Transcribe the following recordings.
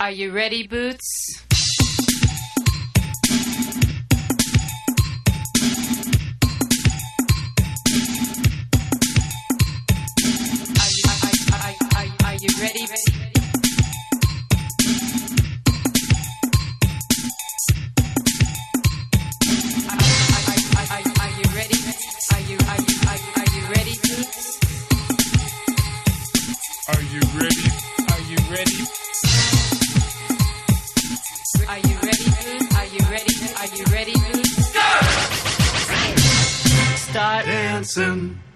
Are you ready, Boots? Start.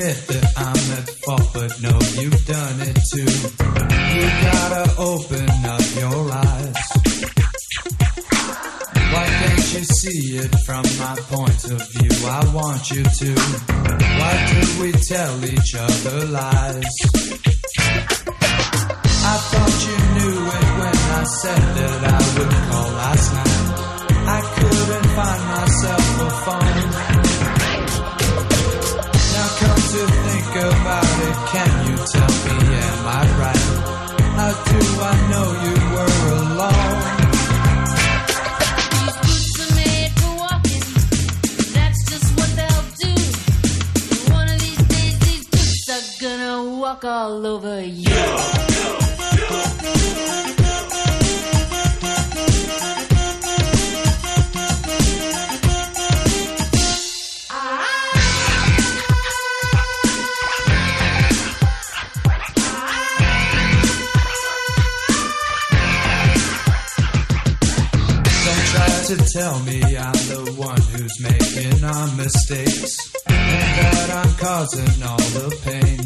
Admit that I'm at fault, but no, you've done it too. You gotta open up your eyes. Why can't you see it from my point of view? I want you to. Why do we tell each other lies? Can you tell me, am I right? How do I know you were alone? These boots made to walkin' That's just what they'll do You want one of these days these kicks are made for to tell me I'm the one who's making our mistakes and that I'm causing all the pain.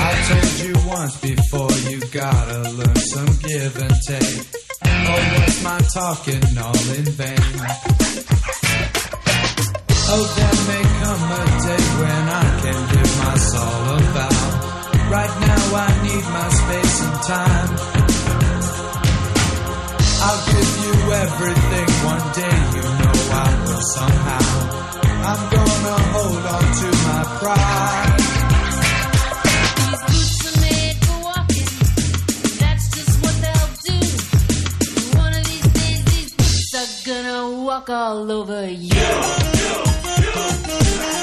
I told you once before you gotta learn some give and take. Or was my talking all in vain? Oh, there may come a day when I can give my soul a vow. Right now I need my space and time. Everything one day, you know I will somehow. I'm gonna hold on to my pride. These boots are made for walking. That's just what they'll do. One of these days, these boots are gonna walk all over you. I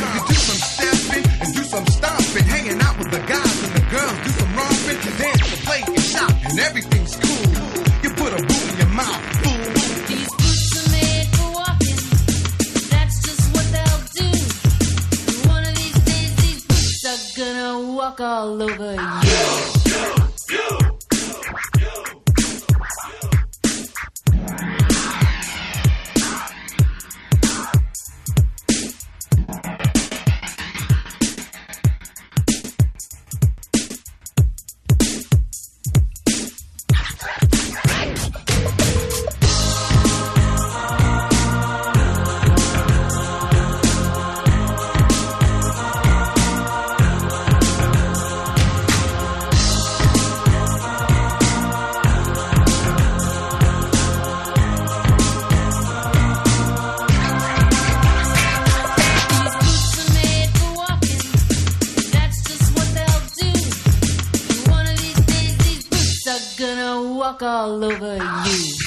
you do some stepping and do some stomping, hanging out with the guys and the girls. Do some romping, dance, play, and shop, and everything's cool. You put a boot in your mouth, fool. These boots are made for walking. That's just what they'll do. One of these days, these boots are gonna walk all over you. All over you.